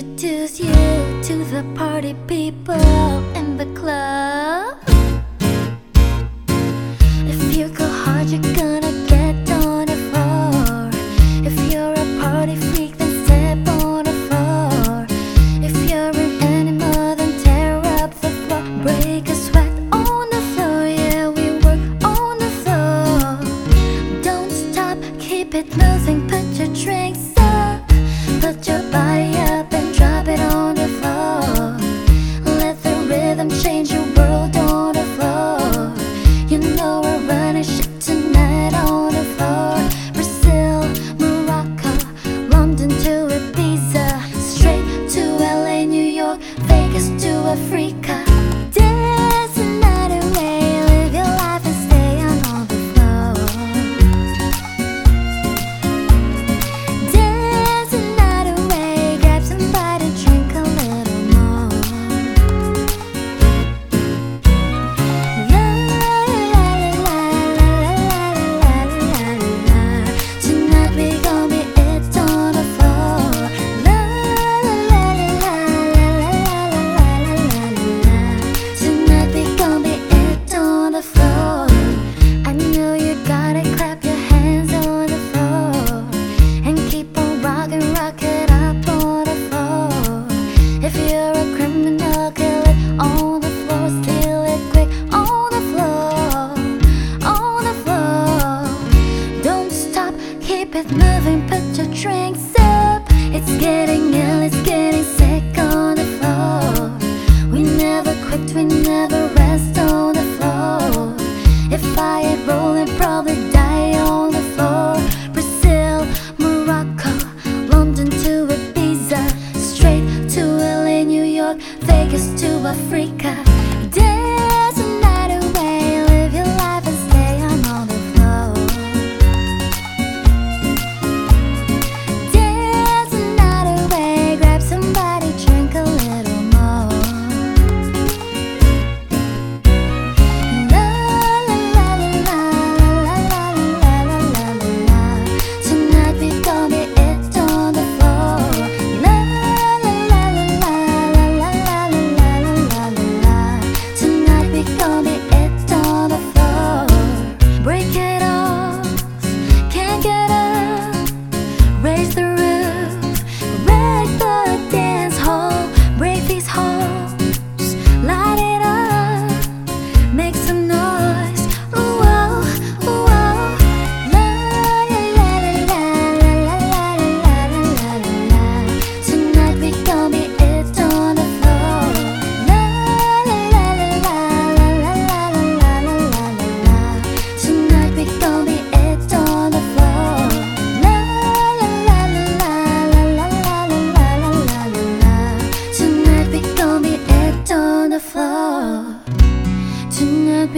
introduce you to the party people in the club. If you go hard, you're gonna get on the floor. If you're a party freak, then step on the floor. If you're an animal, then tear up the floor. Break a sweat on the floor, yeah, we work on the floor. Don't stop, keep it moving, put your drinks Africa. Africa.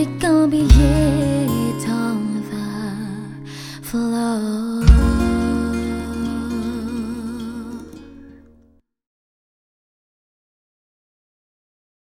we gonna be here?